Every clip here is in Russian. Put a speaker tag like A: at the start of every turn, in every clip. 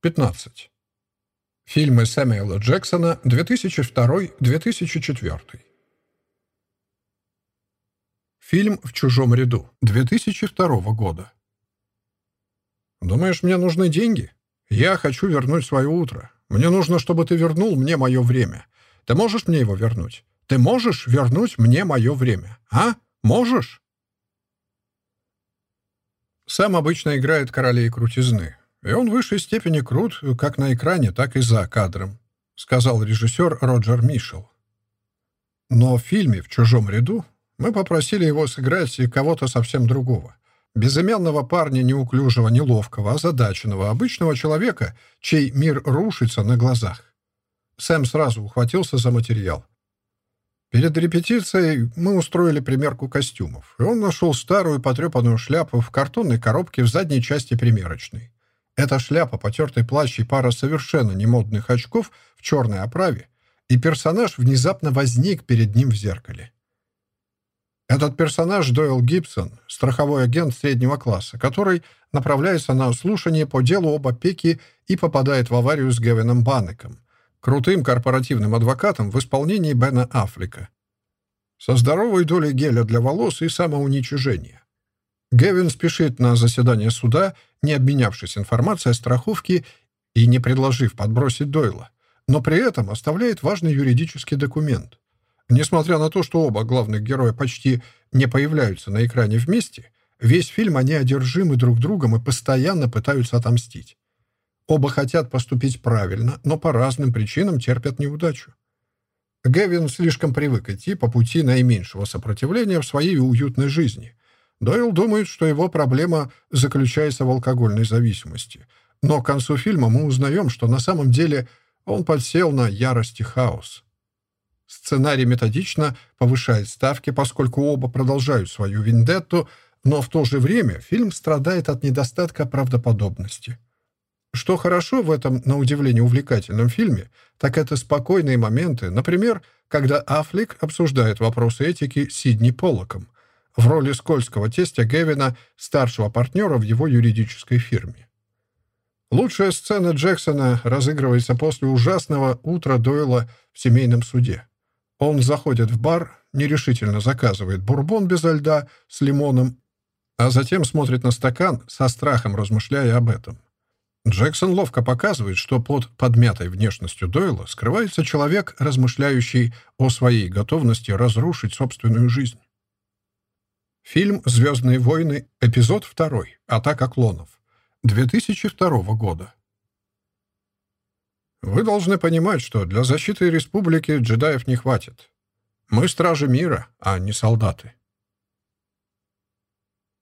A: 15. Фильмы Сэмюэла Джексона 2002-2004. Фильм «В чужом ряду» 2002 года. «Думаешь, мне нужны деньги? Я хочу вернуть свое утро. Мне нужно, чтобы ты вернул мне мое время. Ты можешь мне его вернуть? Ты можешь вернуть мне мое время? А? Можешь?» Сэм обычно играет королей крутизны. И он в высшей степени крут как на экране, так и за кадром», — сказал режиссер Роджер Мишел. Но в фильме «В чужом ряду» мы попросили его сыграть кого-то совсем другого. Безымянного парня, неуклюжего, неловкого, озадаченного, обычного человека, чей мир рушится на глазах. Сэм сразу ухватился за материал. Перед репетицией мы устроили примерку костюмов, и он нашел старую потрепанную шляпу в картонной коробке в задней части примерочной. Эта шляпа, потертый плащ и пара совершенно немодных очков в черной оправе, и персонаж внезапно возник перед ним в зеркале. Этот персонаж Дойл Гибсон, страховой агент среднего класса, который направляется на слушание по делу об опеке и попадает в аварию с Гевином Баннеком, крутым корпоративным адвокатом в исполнении Бена Аффлека. Со здоровой долей геля для волос и самоуничижения. Гевин спешит на заседание суда, не обменявшись информацией о страховке и не предложив подбросить Дойла, но при этом оставляет важный юридический документ. Несмотря на то, что оба главных героя почти не появляются на экране вместе, весь фильм они одержимы друг другом и постоянно пытаются отомстить. Оба хотят поступить правильно, но по разным причинам терпят неудачу. Гевин слишком привык идти по пути наименьшего сопротивления в своей уютной жизни, Дойл думает, что его проблема заключается в алкогольной зависимости. Но к концу фильма мы узнаем, что на самом деле он подсел на ярость и хаос. Сценарий методично повышает ставки, поскольку оба продолжают свою вендетту, но в то же время фильм страдает от недостатка правдоподобности. Что хорошо в этом, на удивление, увлекательном фильме, так это спокойные моменты, например, когда Аффлек обсуждает вопросы этики с Сидни Поллоком – в роли скользкого тестя Гевина, старшего партнера в его юридической фирме. Лучшая сцена Джексона разыгрывается после ужасного утра Дойла в семейном суде. Он заходит в бар, нерешительно заказывает бурбон без льда с лимоном, а затем смотрит на стакан, со страхом размышляя об этом. Джексон ловко показывает, что под подмятой внешностью Дойла скрывается человек, размышляющий о своей готовности разрушить собственную жизнь. Фильм «Звездные войны», эпизод 2. Атака клонов. 2002 года. Вы должны понимать, что для защиты республики джедаев не хватит. Мы стражи мира, а не солдаты.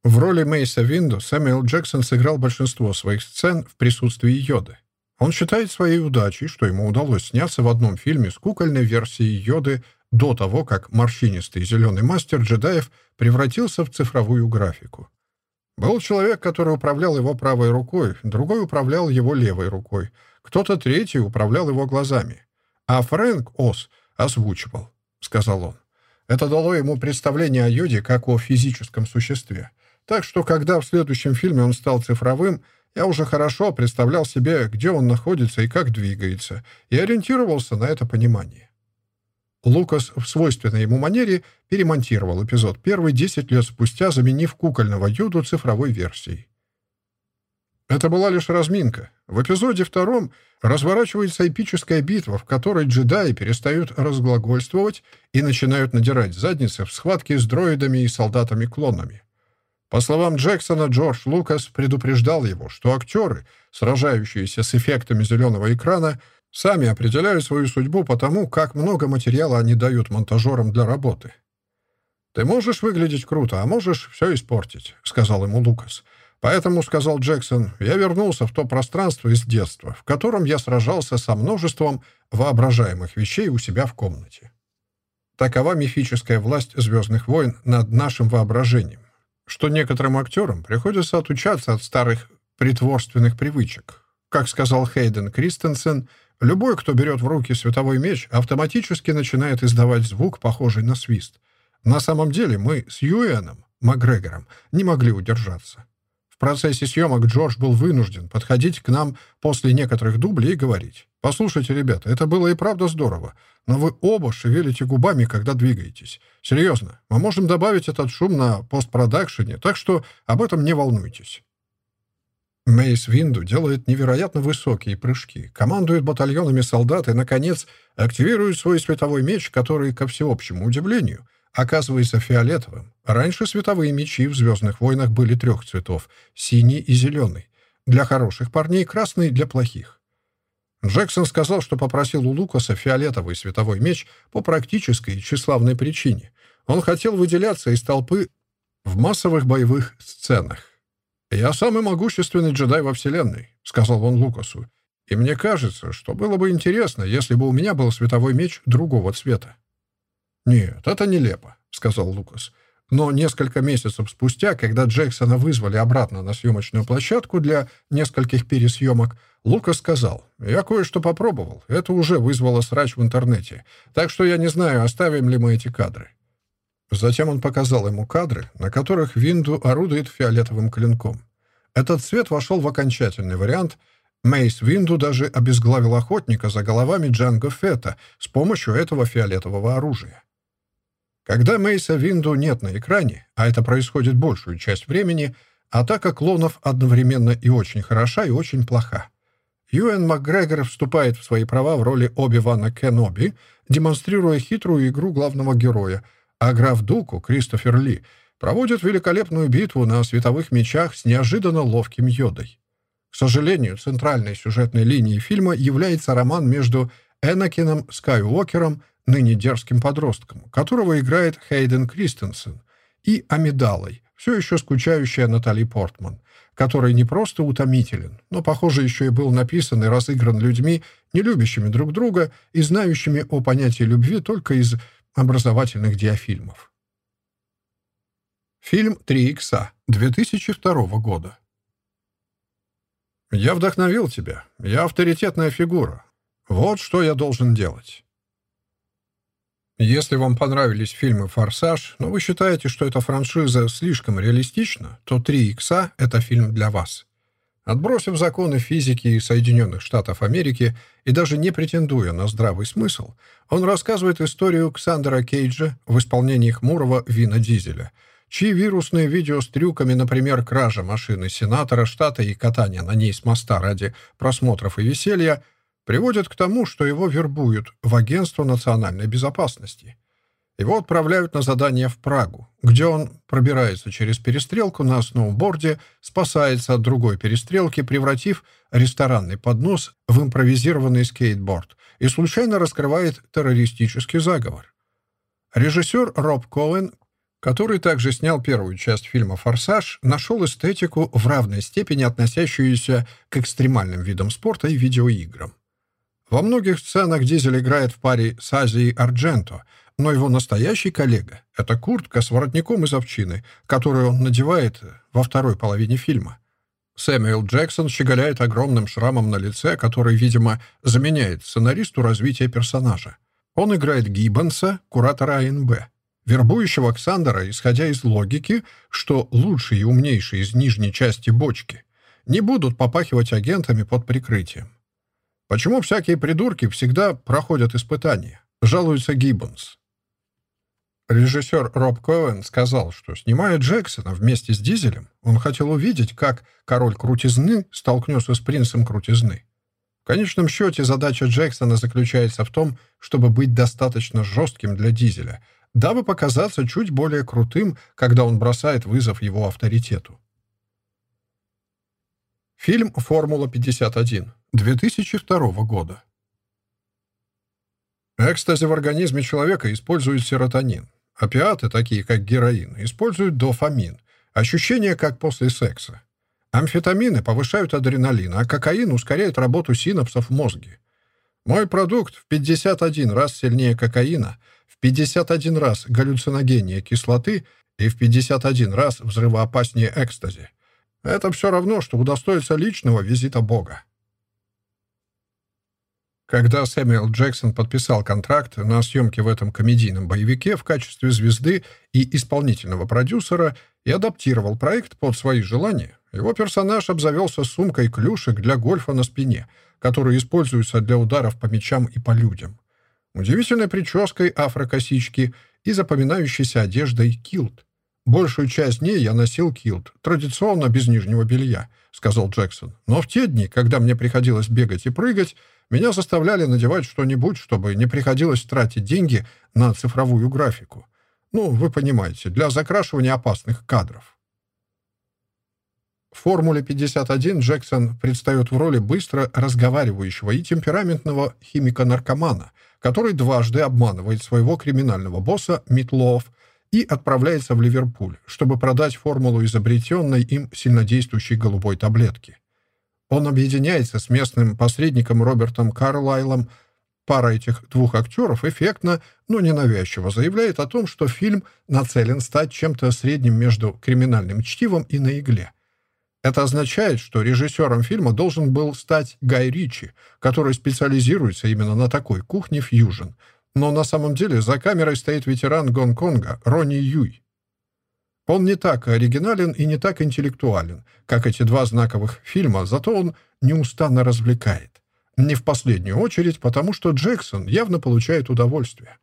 A: В роли Мейса Винду Сэмюэл Джексон сыграл большинство своих сцен в присутствии Йоды. Он считает своей удачей, что ему удалось сняться в одном фильме с кукольной версией Йоды до того, как морщинистый зеленый мастер джедаев превратился в цифровую графику. Был человек, который управлял его правой рукой, другой управлял его левой рукой, кто-то третий управлял его глазами. А Фрэнк Ос озвучивал, — сказал он. Это дало ему представление о Йоде как о физическом существе. Так что, когда в следующем фильме он стал цифровым, я уже хорошо представлял себе, где он находится и как двигается, и ориентировался на это понимание. Лукас в свойственной ему манере перемонтировал эпизод первый 10 лет спустя, заменив кукольного Юду цифровой версией. Это была лишь разминка. В эпизоде втором разворачивается эпическая битва, в которой джедаи перестают разглагольствовать и начинают надирать задницы в схватке с дроидами и солдатами-клонами. По словам Джексона, Джордж Лукас предупреждал его, что актеры, сражающиеся с эффектами зеленого экрана, Сами определяют свою судьбу по тому, как много материала они дают монтажерам для работы. «Ты можешь выглядеть круто, а можешь все испортить», — сказал ему Лукас. «Поэтому, — сказал Джексон, — я вернулся в то пространство из детства, в котором я сражался со множеством воображаемых вещей у себя в комнате. Такова мифическая власть «Звездных войн» над нашим воображением, что некоторым актерам приходится отучаться от старых притворственных привычек. Как сказал Хейден Кристенсен — Любой, кто берет в руки световой меч, автоматически начинает издавать звук, похожий на свист. На самом деле мы с Юэном, Макгрегором, не могли удержаться. В процессе съемок Джордж был вынужден подходить к нам после некоторых дублей и говорить. «Послушайте, ребята, это было и правда здорово, но вы оба шевелите губами, когда двигаетесь. Серьезно, мы можем добавить этот шум на постпродакшене, так что об этом не волнуйтесь». Мейс Винду делает невероятно высокие прыжки, командует батальонами солдат и, наконец, активирует свой световой меч, который, ко всеобщему удивлению, оказывается фиолетовым. Раньше световые мечи в «Звездных войнах» были трех цветов — синий и зеленый. Для хороших парней — красный для плохих. Джексон сказал, что попросил у Лукаса фиолетовый световой меч по практической и тщеславной причине. Он хотел выделяться из толпы в массовых боевых сценах. «Я самый могущественный джедай во Вселенной», — сказал он Лукасу. «И мне кажется, что было бы интересно, если бы у меня был световой меч другого цвета». «Нет, это нелепо», — сказал Лукас. Но несколько месяцев спустя, когда Джексона вызвали обратно на съемочную площадку для нескольких пересъемок, Лукас сказал, «Я кое-что попробовал. Это уже вызвало срач в интернете. Так что я не знаю, оставим ли мы эти кадры». Затем он показал ему кадры, на которых Винду орудует фиолетовым клинком. Этот цвет вошел в окончательный вариант. Мейс Винду даже обезглавил охотника за головами Джанго Фета с помощью этого фиолетового оружия. Когда Мейса Винду нет на экране, а это происходит большую часть времени, атака клонов одновременно и очень хороша, и очень плоха. Юэн Макгрегор вступает в свои права в роли Оби-Вана Кеноби, демонстрируя хитрую игру главного героя, а граф Дуку, Кристофер Ли, проводит великолепную битву на световых мечах с неожиданно ловким йодой. К сожалению, центральной сюжетной линией фильма является роман между Энакином Скайуокером ныне дерзким подростком, которого играет Хейден Кристенсен, и Амидалой, все еще скучающая Натали Портман, который не просто утомителен, но, похоже, еще и был написан и разыгран людьми, не любящими друг друга и знающими о понятии любви только из образовательных диафильмов. Фильм «Три икса» 2002 года. «Я вдохновил тебя. Я авторитетная фигура. Вот что я должен делать. Если вам понравились фильмы «Форсаж», но вы считаете, что эта франшиза слишком реалистична, то «Три икса» — это фильм для вас. Отбросив законы физики Соединенных Штатов Америки и даже не претендуя на здравый смысл, он рассказывает историю Ксандера Кейджа в исполнении хмурого Вина Дизеля, чьи вирусные видео с трюками, например, кража машины сенатора штата и катание на ней с моста ради просмотров и веселья — приводит к тому, что его вербуют в Агентство национальной безопасности. Его отправляют на задание в Прагу, где он пробирается через перестрелку на сноуборде, спасается от другой перестрелки, превратив ресторанный поднос в импровизированный скейтборд и случайно раскрывает террористический заговор. Режиссер Роб Коэн, который также снял первую часть фильма «Форсаж», нашел эстетику в равной степени относящуюся к экстремальным видам спорта и видеоиграм. Во многих сценах Дизель играет в паре с Азией Ардженто, но его настоящий коллега — это куртка с воротником из овчины, которую он надевает во второй половине фильма. Сэмюэл Джексон щеголяет огромным шрамом на лице, который, видимо, заменяет сценаристу развития персонажа. Он играет Гиббонса, куратора АНБ, вербующего Оксандера, исходя из логики, что лучшие и умнейшие из нижней части бочки не будут попахивать агентами под прикрытием. Почему всякие придурки всегда проходят испытания? Жалуется Гиббонс. Режиссер Роб Коэн сказал, что, снимая Джексона вместе с Дизелем, он хотел увидеть, как король крутизны столкнется с принцем крутизны. В конечном счете задача Джексона заключается в том, чтобы быть достаточно жестким для Дизеля, дабы показаться чуть более крутым, когда он бросает вызов его авторитету. Фильм «Формула-51» 2002 года. Экстази в организме человека использует серотонин. Опиаты, такие как героин, используют дофамин. Ощущения, как после секса. Амфетамины повышают адреналин, а кокаин ускоряет работу синапсов в мозге. Мой продукт в 51 раз сильнее кокаина, в 51 раз галлюциногеннее кислоты и в 51 раз взрывоопаснее экстази. Это все равно, что удостоиться личного визита Бога. Когда Сэмюэл Джексон подписал контракт на съемки в этом комедийном боевике в качестве звезды и исполнительного продюсера и адаптировал проект под свои желания, Его персонаж обзавелся сумкой клюшек для гольфа на спине, которые используются для ударов по мячам и по людям. Удивительной прической афрокосички и запоминающейся одеждой килт. «Большую часть дней я носил килт, традиционно без нижнего белья», — сказал Джексон. «Но в те дни, когда мне приходилось бегать и прыгать, меня заставляли надевать что-нибудь, чтобы не приходилось тратить деньги на цифровую графику. Ну, вы понимаете, для закрашивания опасных кадров». В «Формуле 51» Джексон предстает в роли быстро разговаривающего и темпераментного химика-наркомана, который дважды обманывает своего криминального босса Митлов и отправляется в Ливерпуль, чтобы продать формулу изобретенной им сильнодействующей голубой таблетки. Он объединяется с местным посредником Робертом Карлайлом. Пара этих двух актеров эффектно, но ненавязчиво заявляет о том, что фильм нацелен стать чем-то средним между криминальным чтивом и на игле. Это означает, что режиссером фильма должен был стать Гай Ричи, который специализируется именно на такой кухне фьюжн, но на самом деле за камерой стоит ветеран Гонконга Ронни Юй. Он не так оригинален и не так интеллектуален, как эти два знаковых фильма, зато он неустанно развлекает. Не в последнюю очередь, потому что Джексон явно получает удовольствие.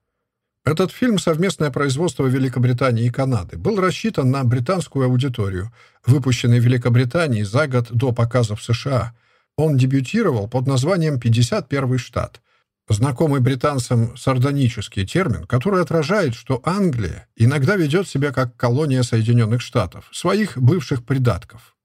A: Этот фильм «Совместное производство Великобритании и Канады» был рассчитан на британскую аудиторию, выпущенный в Великобритании за год до показа в США. Он дебютировал под названием «51 штат», Знакомый британцам сардонический термин, который отражает, что Англия иногда ведет себя как колония Соединенных Штатов, своих бывших придатков.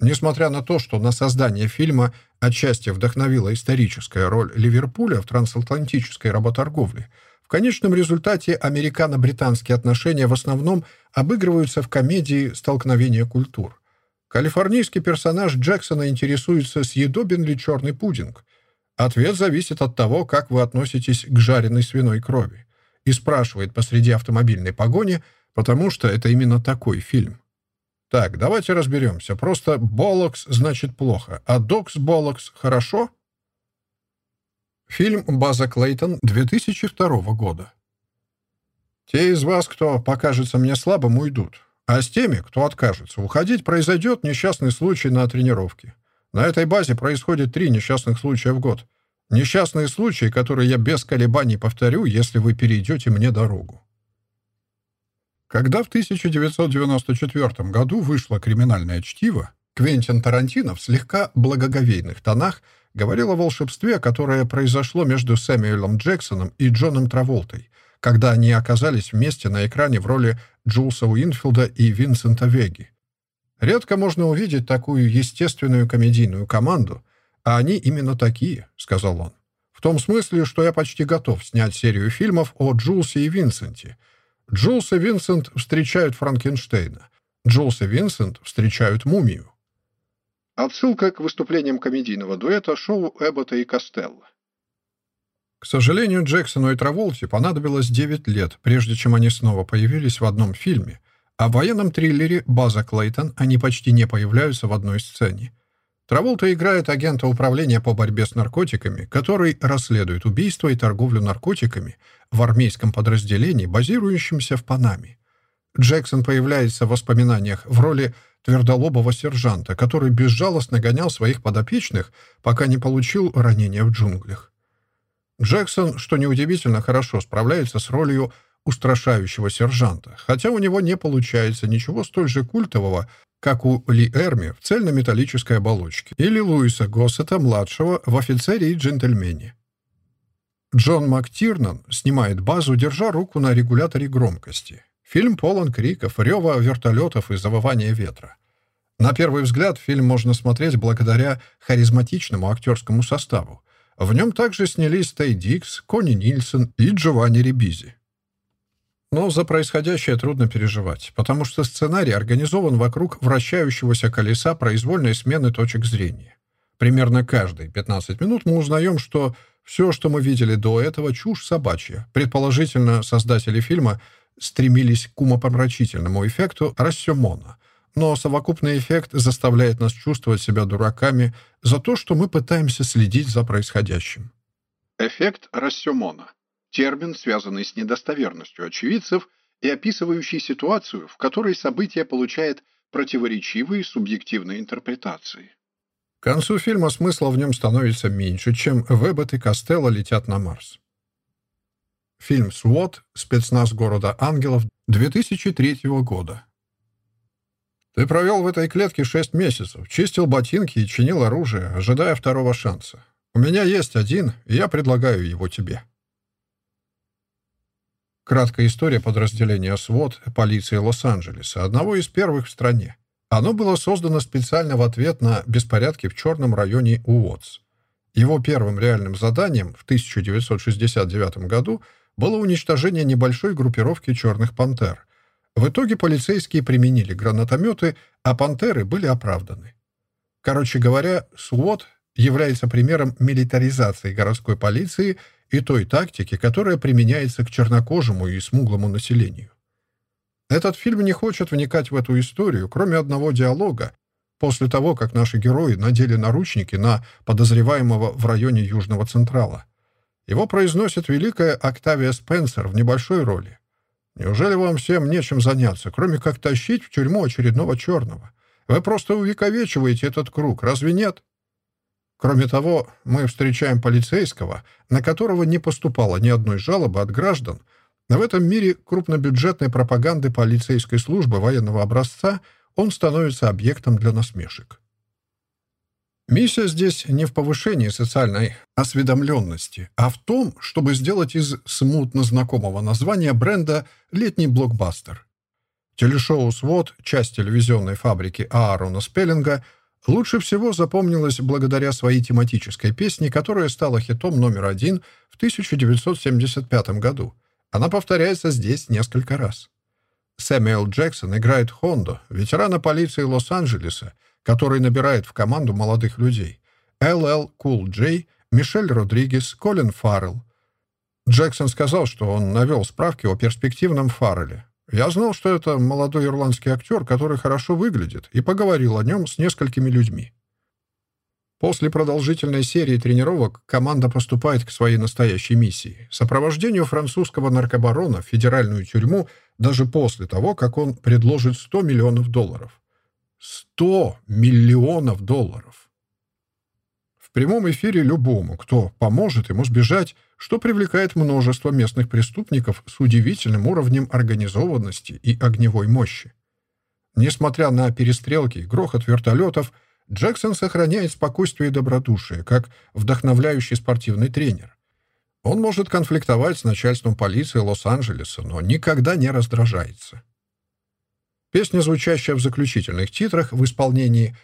A: Несмотря на то, что на создание фильма отчасти вдохновила историческая роль Ливерпуля в трансатлантической работорговле, в конечном результате американо-британские отношения в основном обыгрываются в комедии «Столкновение культур». Калифорнийский персонаж Джексона интересуется, съедобен ли черный пудинг, Ответ зависит от того, как вы относитесь к жареной свиной крови. И спрашивает посреди автомобильной погони, потому что это именно такой фильм. Так, давайте разберемся. Просто «болокс» значит плохо, а «докс болокс» хорошо? Фильм «База Клейтон» 2002 года. Те из вас, кто покажется мне слабым, уйдут. А с теми, кто откажется уходить, произойдет несчастный случай на тренировке. На этой базе происходит три несчастных случая в год. Несчастные случаи, которые я без колебаний повторю, если вы перейдете мне дорогу. Когда в 1994 году вышло «Криминальное чтиво», Квентин Тарантино в слегка благоговейных тонах говорил о волшебстве, которое произошло между Сэмюэлом Джексоном и Джоном Траволтой, когда они оказались вместе на экране в роли Джулса Уинфилда и Винсента Веги. Редко можно увидеть такую естественную комедийную команду, а они именно такие, — сказал он. В том смысле, что я почти готов снять серию фильмов о Джулсе и Винсенте. Джулс и Винсент встречают Франкенштейна. Джулс и Винсент встречают мумию. Отсылка к выступлениям комедийного дуэта шоу Эббота и Костелло. К сожалению, Джексону и Траволте понадобилось 9 лет, прежде чем они снова появились в одном фильме — а в военном триллере «База Клейтон» они почти не появляются в одной сцене. Траволта играет агента управления по борьбе с наркотиками, который расследует убийство и торговлю наркотиками в армейском подразделении, базирующемся в Панаме. Джексон появляется в воспоминаниях в роли твердолобого сержанта, который безжалостно гонял своих подопечных, пока не получил ранения в джунглях. Джексон, что неудивительно, хорошо справляется с ролью устрашающего сержанта, хотя у него не получается ничего столь же культового, как у Ли Эрми в цельнометаллической оболочке или Луиса Госсета-младшего в «Офицере и джентльмене». Джон МакТирнан снимает базу, держа руку на регуляторе громкости. Фильм полон криков, рева вертолетов и завывания ветра. На первый взгляд фильм можно смотреть благодаря харизматичному актерскому составу. В нем также снялись Тей Дикс, Кони Нильсон и Джованни Рибизи. Но за происходящее трудно переживать, потому что сценарий организован вокруг вращающегося колеса произвольной смены точек зрения. Примерно каждые 15 минут мы узнаем, что все, что мы видели до этого, чушь собачья. Предположительно, создатели фильма стремились к умопомрачительному эффекту Рассемона, но совокупный эффект заставляет нас чувствовать себя дураками за то, что мы пытаемся следить за происходящим. Эффект Рассемона термин, связанный с недостоверностью очевидцев и описывающий ситуацию, в которой событие получает противоречивые субъективные интерпретации. К концу фильма смысла в нем становится меньше, чем Вебет и Костелло летят на Марс. Фильм «СВОТ. Спецназ города ангелов» 2003 года. Ты провел в этой клетке шесть месяцев, чистил ботинки и чинил оружие, ожидая второго шанса. У меня есть один, и я предлагаю его тебе. Краткая история подразделения СВОТ полиции Лос-Анджелеса, одного из первых в стране. Оно было создано специально в ответ на беспорядки в черном районе Уотс. Его первым реальным заданием в 1969 году было уничтожение небольшой группировки «Черных пантер». В итоге полицейские применили гранатометы, а «пантеры» были оправданы. Короче говоря, СВОТ является примером милитаризации городской полиции и той тактики, которая применяется к чернокожему и смуглому населению. Этот фильм не хочет вникать в эту историю, кроме одного диалога, после того, как наши герои надели наручники на подозреваемого в районе Южного Централа. Его произносит великая Октавия Спенсер в небольшой роли. Неужели вам всем нечем заняться, кроме как тащить в тюрьму очередного черного? Вы просто увековечиваете этот круг, разве нет? Кроме того, мы встречаем полицейского, на которого не поступало ни одной жалобы от граждан. В этом мире крупнобюджетной пропаганды полицейской службы военного образца он становится объектом для насмешек. Миссия здесь не в повышении социальной осведомленности, а в том, чтобы сделать из смутно знакомого названия бренда летний блокбастер. Телешоу «Свод», часть телевизионной фабрики Аарона Спеллинга – Лучше всего запомнилась благодаря своей тематической песне, которая стала хитом номер один в 1975 году. Она повторяется здесь несколько раз. Сэмюэл Джексон играет Хондо, ветерана полиции Лос-Анджелеса, который набирает в команду молодых людей. Л.Л. Кул Джей, Мишель Родригес, Колин Фаррелл. Джексон сказал, что он навел справки о перспективном Фаррелле. Я знал, что это молодой ирландский актер, который хорошо выглядит, и поговорил о нем с несколькими людьми. После продолжительной серии тренировок команда поступает к своей настоящей миссии — сопровождению французского наркобарона в федеральную тюрьму даже после того, как он предложит 100 миллионов долларов. 100 миллионов долларов! Прямом эфире любому, кто поможет ему сбежать, что привлекает множество местных преступников с удивительным уровнем организованности и огневой мощи. Несмотря на перестрелки и грохот вертолетов, Джексон сохраняет спокойствие и добродушие, как вдохновляющий спортивный тренер. Он может конфликтовать с начальством полиции Лос-Анджелеса, но никогда не раздражается. Песня, звучащая в заключительных титрах в исполнении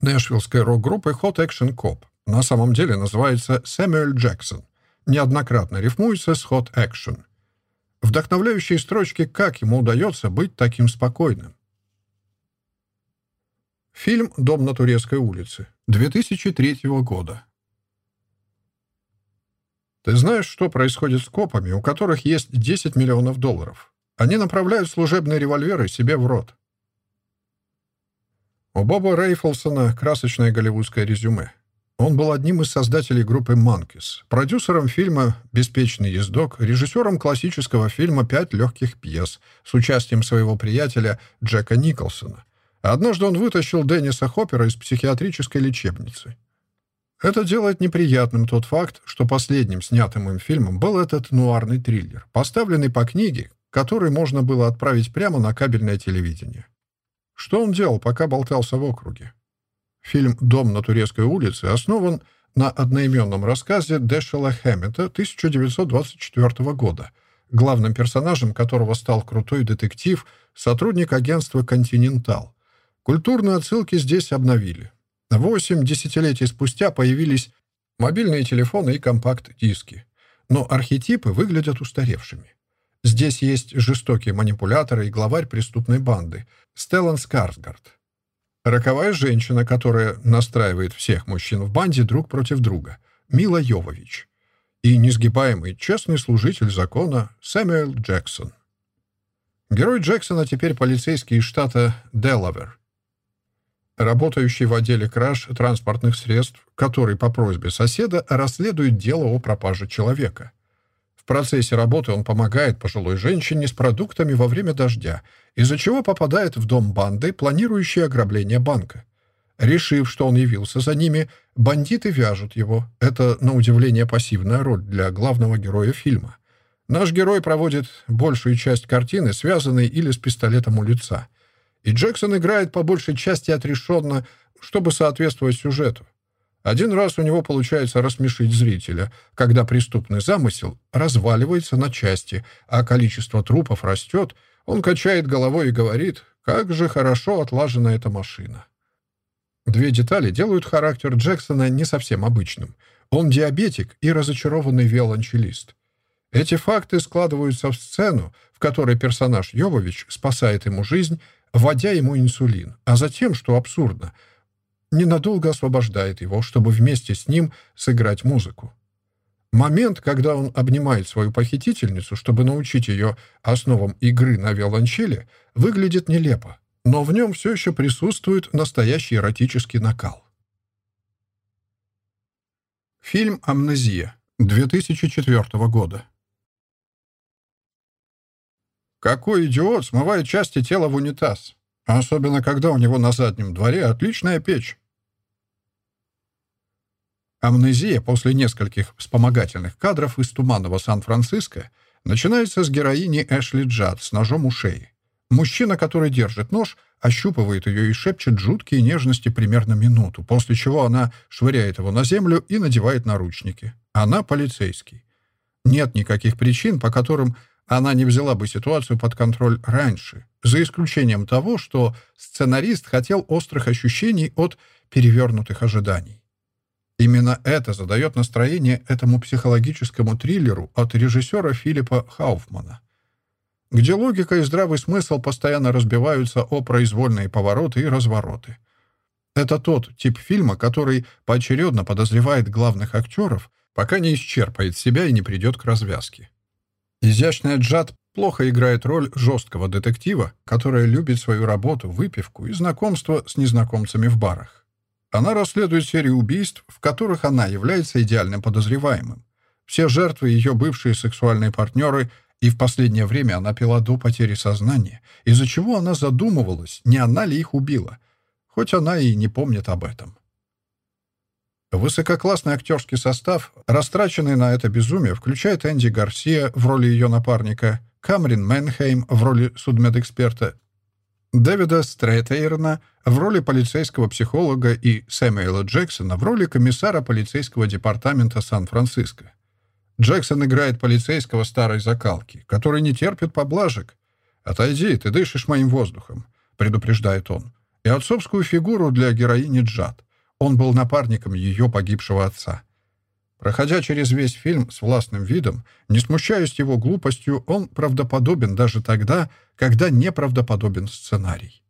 A: нэшвиллской рок-группы Hot Action Cop, на самом деле называется «Сэмюэль Джексон» неоднократно рифмуется с hot action. Вдохновляющие строчки «Как ему удается быть таким спокойным?» Фильм «Дом на Турецкой улице» 2003 года. Ты знаешь, что происходит с копами, у которых есть 10 миллионов долларов? Они направляют служебные револьверы себе в рот. У Боба Рейфлсона красочное голливудское резюме. Он был одним из создателей группы «Манкис», продюсером фильма «Беспечный ездок», режиссером классического фильма «Пять легких пьес» с участием своего приятеля Джека Николсона. Однажды он вытащил Денниса Хоппера из психиатрической лечебницы. Это делает неприятным тот факт, что последним снятым им фильмом был этот нуарный триллер, поставленный по книге, который можно было отправить прямо на кабельное телевидение. Что он делал, пока болтался в округе? Фильм «Дом на Турецкой улице» основан на одноименном рассказе Дэшела Хэммета 1924 года, главным персонажем которого стал крутой детектив, сотрудник агентства «Континентал». Культурные отсылки здесь обновили. Восемь десятилетий спустя появились мобильные телефоны и компакт-диски. Но архетипы выглядят устаревшими. Здесь есть жестокие манипуляторы и главарь преступной банды Стеллан Скарсгард. Роковая женщина, которая настраивает всех мужчин в банде друг против друга. Мила Йовович. И несгибаемый честный служитель закона Сэмюэл Джексон. Герой Джексона теперь полицейский из штата Делавер, работающий в отделе краж транспортных средств, который по просьбе соседа расследует дело о пропаже человека. Процессе работы он помогает пожилой женщине с продуктами во время дождя, из-за чего попадает в дом банды, планирующей ограбление банка. Решив, что он явился за ними, бандиты вяжут его. Это, на удивление, пассивная роль для главного героя фильма. Наш герой проводит большую часть картины, связанной или с пистолетом у лица. И Джексон играет по большей части отрешенно, чтобы соответствовать сюжету. Один раз у него получается рассмешить зрителя, когда преступный замысел разваливается на части, а количество трупов растет, он качает головой и говорит, как же хорошо отлажена эта машина. Две детали делают характер Джексона не совсем обычным. Он диабетик и разочарованный виолончелист. Эти факты складываются в сцену, в которой персонаж Йовович спасает ему жизнь, вводя ему инсулин, а затем, что абсурдно, ненадолго освобождает его, чтобы вместе с ним сыграть музыку. Момент, когда он обнимает свою похитительницу, чтобы научить ее основам игры на виолончели, выглядит нелепо, но в нем все еще присутствует настоящий эротический накал. Фильм «Амнезия» 2004 года. Какой идиот смывает части тела в унитаз? Особенно, когда у него на заднем дворе отличная печь. Амнезия после нескольких вспомогательных кадров из туманного Сан-Франциско начинается с героини Эшли Джад с ножом у шеи. Мужчина, который держит нож, ощупывает ее и шепчет жуткие нежности примерно минуту, после чего она швыряет его на землю и надевает наручники. Она полицейский. Нет никаких причин, по которым она не взяла бы ситуацию под контроль раньше, за исключением того, что сценарист хотел острых ощущений от перевернутых ожиданий. Именно это задает настроение этому психологическому триллеру от режиссера Филиппа Хауфмана, где логика и здравый смысл постоянно разбиваются о произвольные повороты и развороты. Это тот тип фильма, который поочередно подозревает главных актеров, пока не исчерпает себя и не придет к развязке. Изящная Джад плохо играет роль жесткого детектива, которая любит свою работу, выпивку и знакомство с незнакомцами в барах. Она расследует серию убийств, в которых она является идеальным подозреваемым. Все жертвы — ее бывшие сексуальные партнеры, и в последнее время она пила до потери сознания, из-за чего она задумывалась, не она ли их убила, хоть она и не помнит об этом. Высококлассный актерский состав, растраченный на это безумие, включает Энди Гарсия в роли ее напарника, Камрин Мэнхейм в роли судмедэксперта, Дэвида Стрэйтейрна в роли полицейского психолога и Сэмюэла Джексона в роли комиссара полицейского департамента Сан-Франциско. Джексон играет полицейского старой закалки, который не терпит поблажек. «Отойди, ты дышишь моим воздухом», — предупреждает он. И отцовскую фигуру для героини Джад — он был напарником ее погибшего отца. Проходя через весь фильм с властным видом, не смущаясь его глупостью, он правдоподобен даже тогда, когда неправдоподобен сценарий.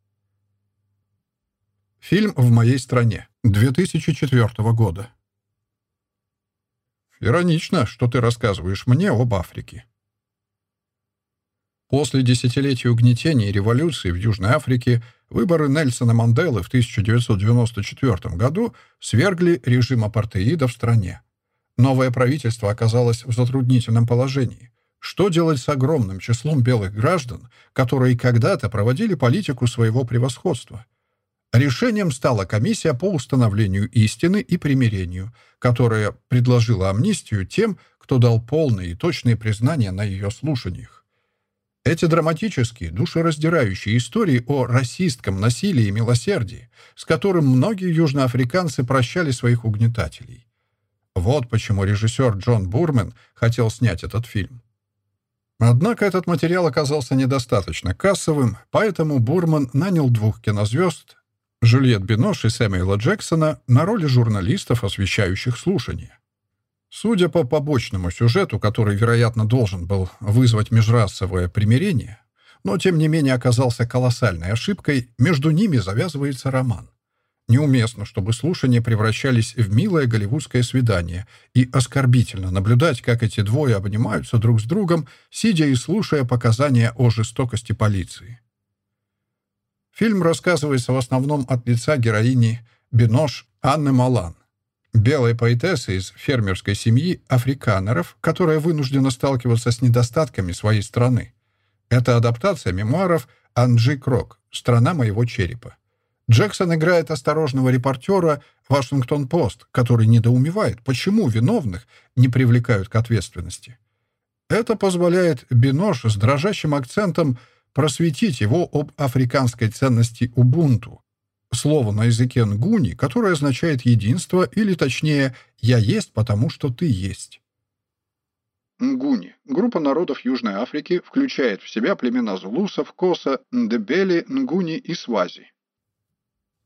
A: Фильм «В моей стране» 2004 года. Иронично, что ты рассказываешь мне об Африке. После десятилетий угнетения и революции в Южной Африке выборы Нельсона Манделы в 1994 году свергли режим апартеида в стране. Новое правительство оказалось в затруднительном положении. Что делать с огромным числом белых граждан, которые когда-то проводили политику своего превосходства? Решением стала комиссия по установлению истины и примирению, которая предложила амнистию тем, кто дал полные и точные признания на ее слушаниях. Эти драматические, душераздирающие истории о расистском насилии и милосердии, с которым многие южноафриканцы прощали своих угнетателей. Вот почему режиссер Джон Бурмен хотел снять этот фильм. Однако этот материал оказался недостаточно кассовым, поэтому Бурман нанял двух кинозвезд, Жюльет Бинош и Сэмюэла Джексона, на роли журналистов, освещающих слушания. Судя по побочному сюжету, который, вероятно, должен был вызвать межрасовое примирение, но, тем не менее, оказался колоссальной ошибкой, между ними завязывается роман. Неуместно, чтобы слушания превращались в милое голливудское свидание, и оскорбительно наблюдать, как эти двое обнимаются друг с другом, сидя и слушая показания о жестокости полиции. Фильм рассказывается в основном от лица героини Бинош Анны Малан, белой поэтессы из фермерской семьи африканеров, которая вынуждена сталкиваться с недостатками своей страны. Это адаптация мемуаров Анджи Крок «Страна моего черепа». Джексон играет осторожного репортера «Вашингтон-Пост», который недоумевает, почему виновных не привлекают к ответственности. Это позволяет Бинош с дрожащим акцентом просветить его об африканской ценности Убунту, слово на языке нгуни, которое означает «единство» или, точнее, «я есть, потому что ты есть». Нгуни – группа народов Южной Африки, включает в себя племена зулусов, коса, ндебели, нгуни и свази.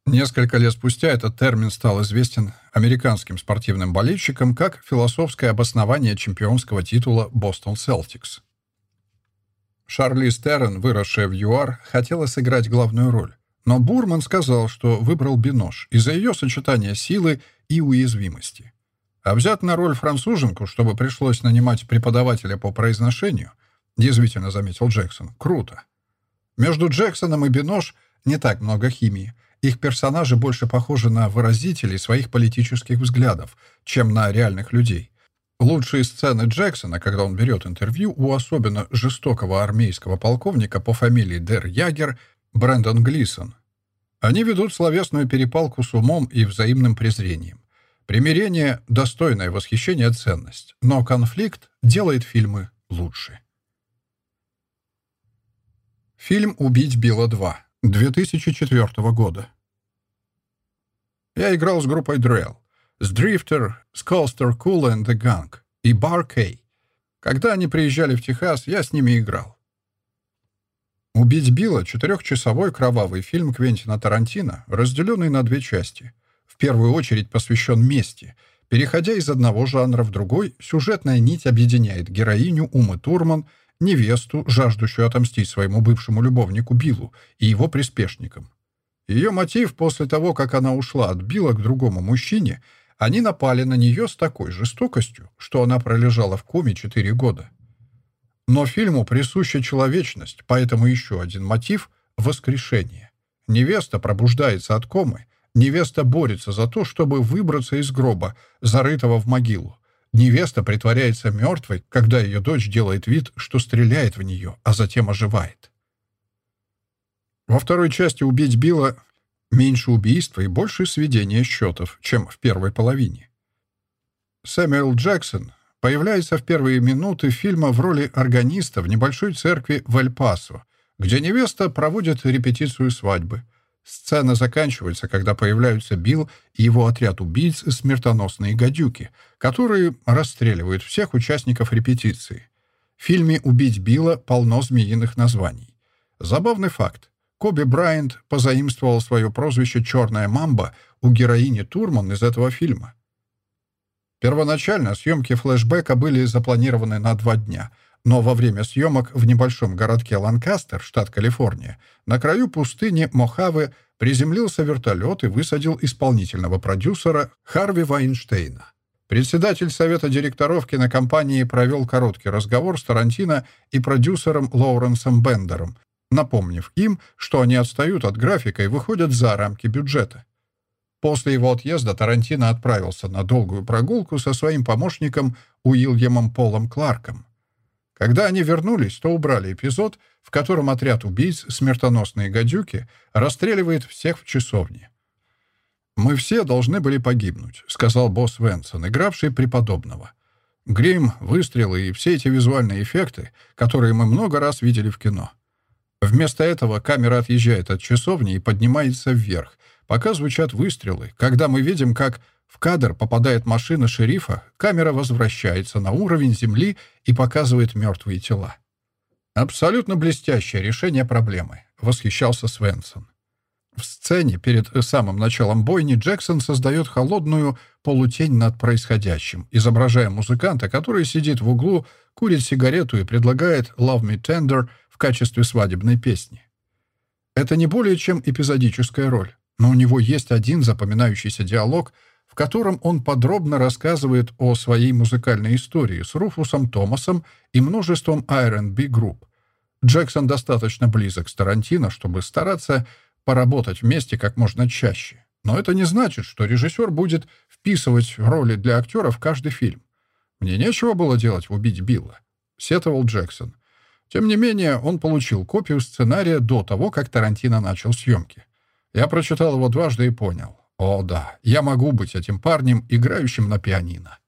A: Несколько лет спустя этот термин стал известен американским спортивным болельщикам как философское обоснование чемпионского титула «Бостон Селтикс». Шарли Стерн, выросшая в ЮАР, хотела сыграть главную роль. Но Бурман сказал, что выбрал Бинош из-за ее сочетания силы и уязвимости. А взять на роль француженку, чтобы пришлось нанимать преподавателя по произношению, язвительно заметил Джексон, круто. Между Джексоном и Бинош не так много химии. Их персонажи больше похожи на выразителей своих политических взглядов, чем на реальных людей. Лучшие сцены Джексона, когда он берет интервью у особенно жестокого армейского полковника по фамилии Дер Ягер – Брэндон Глисон. Они ведут словесную перепалку с умом и взаимным презрением. Примирение — достойное восхищение ценность, но конфликт делает фильмы лучше. Фильм «Убить Билла 2» 2004 года. Я играл с группой Drell, с Drifter, с Coaster Cool and the Gang и Bar K. Когда они приезжали в Техас, я с ними играл. «Убить Билла» — четырехчасовой кровавый фильм Квентина Тарантино, разделенный на две части. В первую очередь посвящен мести. Переходя из одного жанра в другой, сюжетная нить объединяет героиню Умы Турман, невесту, жаждущую отомстить своему бывшему любовнику Биллу и его приспешникам. Ее мотив после того, как она ушла от Билла к другому мужчине, они напали на нее с такой жестокостью, что она пролежала в коме четыре года. Но фильму присуща человечность, поэтому еще один мотив — воскрешение. Невеста пробуждается от комы, невеста борется за то, чтобы выбраться из гроба, зарытого в могилу. Невеста притворяется мертвой, когда ее дочь делает вид, что стреляет в нее, а затем оживает. Во второй части «Убить Билла» меньше убийства и больше сведения счетов, чем в первой половине. Сэмюэл Джексон появляется в первые минуты фильма в роли органиста в небольшой церкви в Эль-Пасо, где невеста проводит репетицию свадьбы. Сцена заканчивается, когда появляются Билл и его отряд убийц «Смертоносные гадюки», которые расстреливают всех участников репетиции. В фильме «Убить Билла» полно змеиных названий. Забавный факт. Коби Брайант позаимствовал свое прозвище «Черная мамба» у героини Турман из этого фильма. Первоначально съемки флешбека были запланированы на два дня, но во время съемок в небольшом городке Ланкастер, штат Калифорния, на краю пустыни Мохаве приземлился вертолет и высадил исполнительного продюсера Харви Вайнштейна. Председатель совета директоров кинокомпании провел короткий разговор с Тарантино и продюсером Лоуренсом Бендером, напомнив им, что они отстают от графика и выходят за рамки бюджета. После его отъезда Тарантино отправился на долгую прогулку со своим помощником Уильямом Полом Кларком. Когда они вернулись, то убрали эпизод, в котором отряд убийц «Смертоносные гадюки» расстреливает всех в часовне. «Мы все должны были погибнуть», — сказал босс Венсон, игравший преподобного. Грим, выстрелы и все эти визуальные эффекты, которые мы много раз видели в кино. Вместо этого камера отъезжает от часовни и поднимается вверх, Пока звучат выстрелы, когда мы видим, как в кадр попадает машина шерифа, камера возвращается на уровень земли и показывает мертвые тела. «Абсолютно блестящее решение проблемы», — восхищался Свенсон. В сцене перед самым началом бойни Джексон создает холодную полутень над происходящим, изображая музыканта, который сидит в углу, курит сигарету и предлагает «Love Me Tender» в качестве свадебной песни. Это не более чем эпизодическая роль. Но у него есть один запоминающийся диалог, в котором он подробно рассказывает о своей музыкальной истории с Руфусом Томасом и множеством R&B групп. Джексон достаточно близок с Тарантино, чтобы стараться поработать вместе как можно чаще. Но это не значит, что режиссер будет вписывать роли для актеров в каждый фильм. Мне нечего было делать в «Убить Билла», — сетовал Джексон. Тем не менее, он получил копию сценария до того, как Тарантино начал съемки. Я прочитал его дважды и понял. О, да, я могу быть этим парнем, играющим на пианино.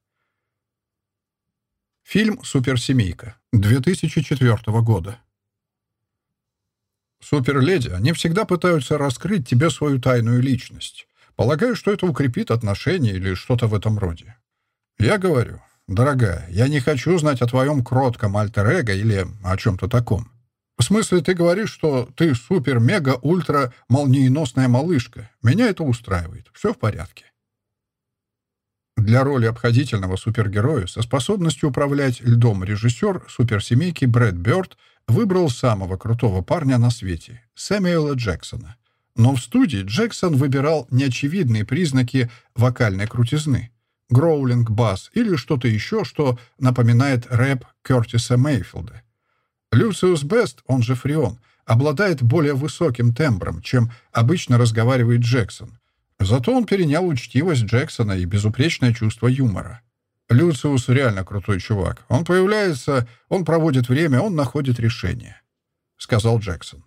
A: Фильм «Суперсемейка» 2004 года. Суперледи, они всегда пытаются раскрыть тебе свою тайную личность. Полагаю, что это укрепит отношения или что-то в этом роде. Я говорю, дорогая, я не хочу знать о твоем кротком альтер-эго или о чем-то таком. В смысле, ты говоришь, что ты супер-мега-ультра-молниеносная малышка. Меня это устраивает. Все в порядке. Для роли обходительного супергероя со способностью управлять льдом режиссер суперсемейки Брэд Бёрд выбрал самого крутого парня на свете — Сэмюэла Джексона. Но в студии Джексон выбирал неочевидные признаки вокальной крутизны — гроулинг, бас или что-то еще, что напоминает рэп Кертиса Мейфилда. Люциус Бест, он же Фрион, обладает более высоким тембром, чем обычно разговаривает Джексон. Зато он перенял учтивость Джексона и безупречное чувство юмора. Люциус реально крутой чувак. Он появляется, он проводит время, он находит решение», — сказал Джексон.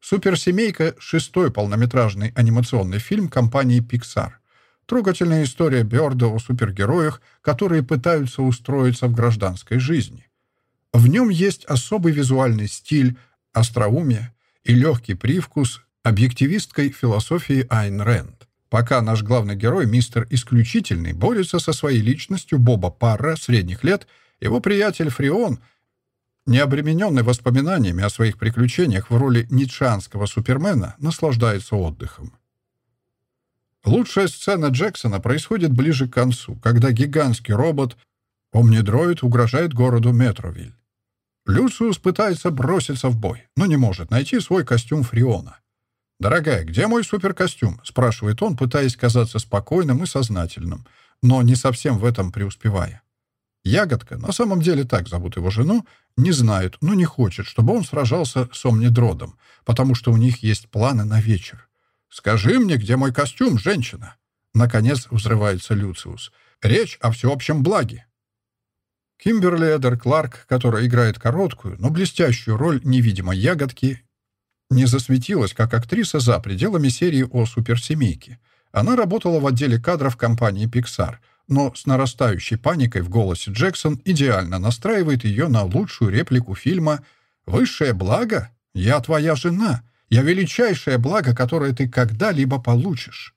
A: «Суперсемейка» — шестой полнометражный анимационный фильм компании Pixar. Трогательная история Бёрда о супергероях, которые пытаются устроиться в гражданской жизни. В нем есть особый визуальный стиль, остроумие и легкий привкус объективистской философии Айн Рэнд. Пока наш главный герой, мистер Исключительный, борется со своей личностью Боба Парра средних лет, его приятель Фрион, не обремененный воспоминаниями о своих приключениях в роли ницшанского супермена, наслаждается отдыхом. Лучшая сцена Джексона происходит ближе к концу, когда гигантский робот Омнидроид угрожает городу Метровиль. Люциус пытается броситься в бой, но не может найти свой костюм Фриона. «Дорогая, где мой суперкостюм?» — спрашивает он, пытаясь казаться спокойным и сознательным, но не совсем в этом преуспевая. Ягодка, на самом деле так зовут его жену, не знает, но не хочет, чтобы он сражался с Омнидродом, потому что у них есть планы на вечер. «Скажи мне, где мой костюм, женщина?» Наконец взрывается Люциус. «Речь о всеобщем благе». Кимберли Эдер Кларк, которая играет короткую, но блестящую роль невидимой ягодки, не засветилась как актриса за пределами серии о суперсемейке. Она работала в отделе кадров компании Pixar, но с нарастающей паникой в голосе Джексон идеально настраивает ее на лучшую реплику фильма «Высшее благо? Я твоя жена. Я величайшее благо, которое ты когда-либо получишь».